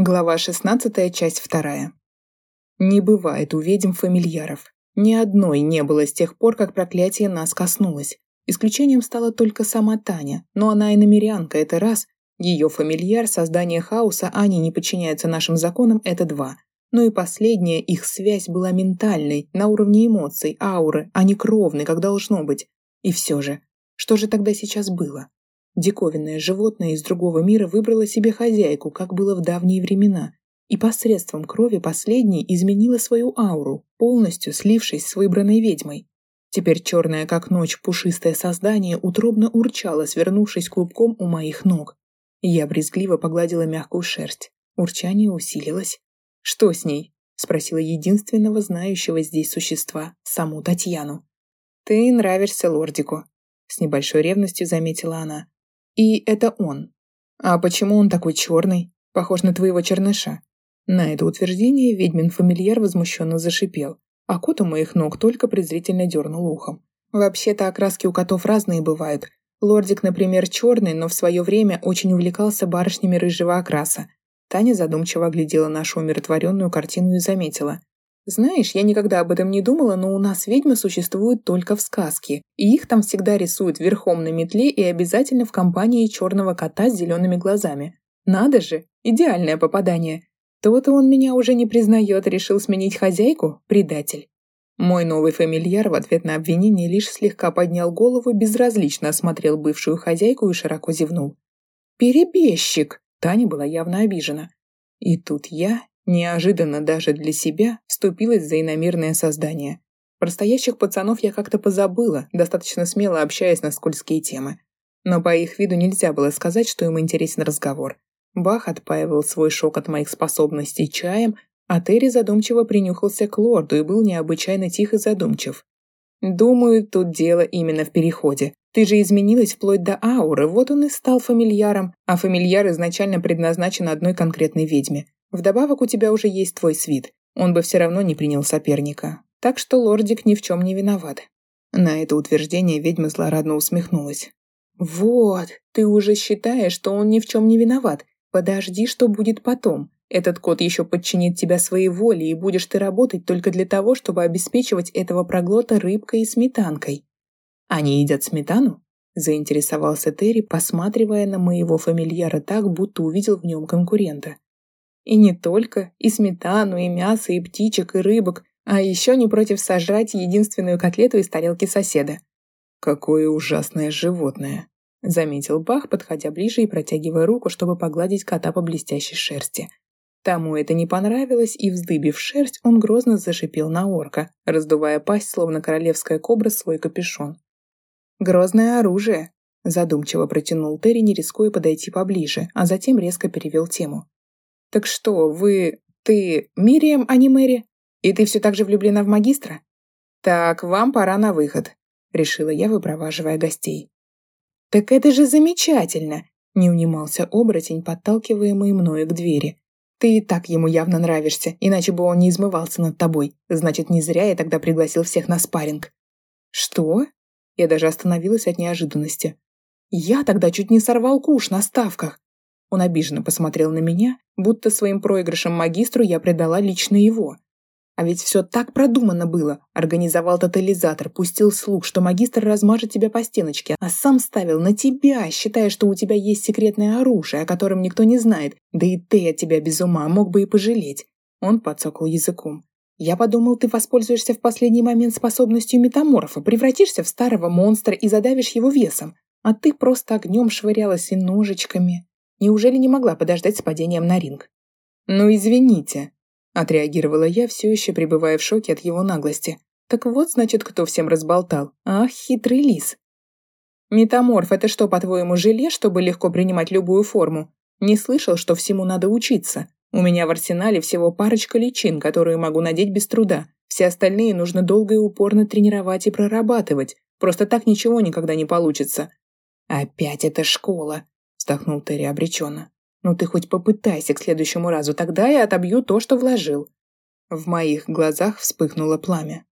Глава 16, часть 2. Не бывает у ведьм фамильяров. Ни одной не было с тех пор, как проклятие нас коснулось. Исключением стала только сама Таня, но она и намерянка, это раз. Ее фамильяр, создание хаоса, они не подчиняются нашим законам, это два. Но и последняя их связь была ментальной, на уровне эмоций, ауры, а не кровной, как должно быть. И все же, что же тогда сейчас было? Диковинное животное из другого мира выбрало себе хозяйку, как было в давние времена, и посредством крови последней изменила свою ауру, полностью слившись с выбранной ведьмой. Теперь черное, как ночь, пушистое создание утробно урчало, свернувшись клубком у моих ног. Я брезгливо погладила мягкую шерсть. Урчание усилилось. «Что с ней?» — спросила единственного знающего здесь существа, саму Татьяну. «Ты нравишься лордику», — с небольшой ревностью заметила она. И это он. А почему он такой черный? Похож на твоего черныша. На это утверждение ведьмин фамильяр возмущенно зашипел, а кот у моих ног только презрительно дернул ухом. Вообще-то окраски у котов разные бывают. Лордик, например, черный, но в свое время очень увлекался барышнями рыжего окраса. Таня задумчиво оглядела нашу умиротворенную картину и заметила. Знаешь, я никогда об этом не думала, но у нас ведьмы существуют только в сказке, и их там всегда рисуют верхом на метле и обязательно в компании черного кота с зелеными глазами. Надо же, идеальное попадание. То-то он меня уже не признает, решил сменить хозяйку, предатель. Мой новый фамильяр в ответ на обвинение лишь слегка поднял голову, безразлично осмотрел бывшую хозяйку и широко зевнул. «Перебежчик!» Таня была явно обижена. И тут я, Неожиданно даже для себя вступилась за иномирное создание. Про стоящих пацанов я как-то позабыла, достаточно смело общаясь на скользкие темы. Но по их виду нельзя было сказать, что им интересен разговор. Бах отпаивал свой шок от моих способностей чаем, а Терри задумчиво принюхался к лорду и был необычайно тих и задумчив. «Думаю, тут дело именно в переходе. Ты же изменилась вплоть до ауры, вот он и стал фамильяром, а фамильяр изначально предназначен одной конкретной ведьме. Вдобавок у тебя уже есть твой свит. Он бы все равно не принял соперника. Так что лордик ни в чем не виноват. На это утверждение ведьма злорадно усмехнулась. «Вот, ты уже считаешь, что он ни в чем не виноват. Подожди, что будет потом. Этот кот еще подчинит тебя своей воле, и будешь ты работать только для того, чтобы обеспечивать этого проглота рыбкой и сметанкой». «Они едят сметану?» – заинтересовался Терри, посматривая на моего фамильяра так, будто увидел в нем конкурента. И не только, и сметану, и мясо, и птичек, и рыбок, а еще не против сожрать единственную котлету из тарелки соседа. «Какое ужасное животное!» — заметил Бах, подходя ближе и протягивая руку, чтобы погладить кота по блестящей шерсти. Тому это не понравилось, и, вздыбив шерсть, он грозно зашипел на орка, раздувая пасть, словно королевская кобра, свой капюшон. «Грозное оружие!» — задумчиво протянул Терри, не рискуя подойти поближе, а затем резко перевел тему. «Так что, вы... ты Мирием, а не Мэри? И ты все так же влюблена в магистра?» «Так, вам пора на выход», — решила я, выпроваживая гостей. «Так это же замечательно!» — не унимался оборотень, подталкиваемый мною к двери. «Ты и так ему явно нравишься, иначе бы он не измывался над тобой. Значит, не зря я тогда пригласил всех на спарринг». «Что?» Я даже остановилась от неожиданности. «Я тогда чуть не сорвал куш на ставках. Он обиженно посмотрел на меня, будто своим проигрышем магистру я предала лично его. А ведь все так продумано было. Организовал тотализатор, пустил слух, что магистр размажет тебя по стеночке, а сам ставил на тебя, считая, что у тебя есть секретное оружие, о котором никто не знает. Да и ты от тебя без ума, мог бы и пожалеть. Он подсокал языком. Я подумал, ты воспользуешься в последний момент способностью метаморфа, превратишься в старого монстра и задавишь его весом. А ты просто огнем швырялась и ножичками. Неужели не могла подождать с падением на ринг? «Ну, извините», — отреагировала я, все еще пребывая в шоке от его наглости. «Так вот, значит, кто всем разболтал. Ах, хитрый лис». «Метаморф — это что, по-твоему, желе, чтобы легко принимать любую форму? Не слышал, что всему надо учиться. У меня в арсенале всего парочка личин, которые могу надеть без труда. Все остальные нужно долго и упорно тренировать и прорабатывать. Просто так ничего никогда не получится». «Опять эта школа вздохнул Терри обреченно. «Ну ты хоть попытайся к следующему разу, тогда я отобью то, что вложил». В моих глазах вспыхнуло пламя.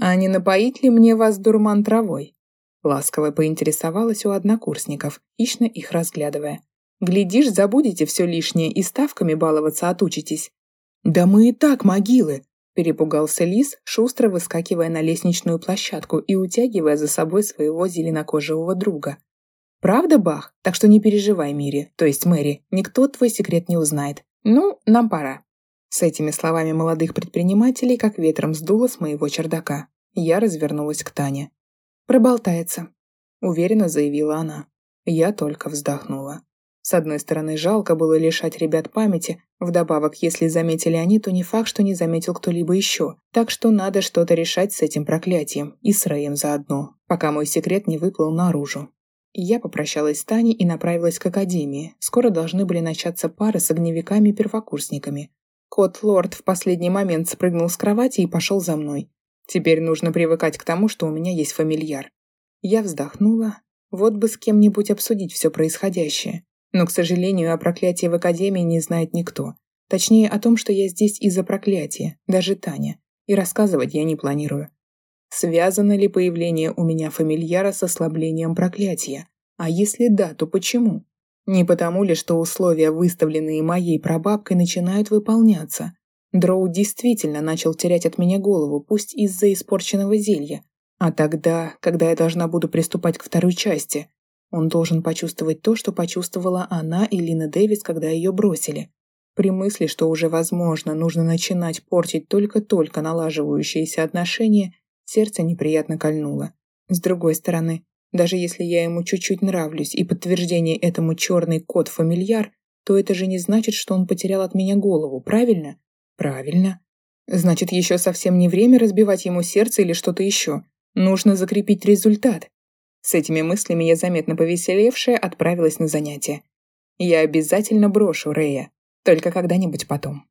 «А не напоить ли мне вас дурман травой?» Ласково поинтересовалась у однокурсников, хищно их разглядывая. Глядишь, забудете все лишнее и ставками баловаться отучитесь. Да мы и так могилы, перепугался лис, шустро выскакивая на лестничную площадку и утягивая за собой своего зеленокожего друга. Правда, Бах? Так что не переживай, Мири, то есть Мэри, никто твой секрет не узнает. Ну, нам пора. С этими словами молодых предпринимателей как ветром сдуло с моего чердака. Я развернулась к Тане. «Проболтается», — уверенно заявила она. Я только вздохнула. С одной стороны, жалко было лишать ребят памяти, вдобавок, если заметили они, то не факт, что не заметил кто-либо еще, так что надо что-то решать с этим проклятием, и с Рэем заодно, пока мой секрет не выплыл наружу. Я попрощалась с Таней и направилась к академии. Скоро должны были начаться пары с огневиками-первокурсниками. Кот-лорд в последний момент спрыгнул с кровати и пошел за мной. Теперь нужно привыкать к тому, что у меня есть фамильяр. Я вздохнула. Вот бы с кем-нибудь обсудить все происходящее. Но, к сожалению, о проклятии в Академии не знает никто. Точнее, о том, что я здесь из-за проклятия, даже Таня. И рассказывать я не планирую. Связано ли появление у меня фамильяра с ослаблением проклятия? А если да, то почему? Не потому ли, что условия, выставленные моей прабабкой, начинают выполняться? Дроу действительно начал терять от меня голову, пусть из-за испорченного зелья. А тогда, когда я должна буду приступать к второй части, он должен почувствовать то, что почувствовала она и Лина Дэвис, когда ее бросили. При мысли, что уже возможно, нужно начинать портить только-только налаживающиеся отношения, Сердце неприятно кольнуло. С другой стороны, даже если я ему чуть-чуть нравлюсь и подтверждение этому черный кот-фамильяр, то это же не значит, что он потерял от меня голову, правильно? Правильно. Значит, еще совсем не время разбивать ему сердце или что-то еще. Нужно закрепить результат. С этими мыслями я заметно повеселевшая отправилась на занятия. Я обязательно брошу Рея, только когда-нибудь потом.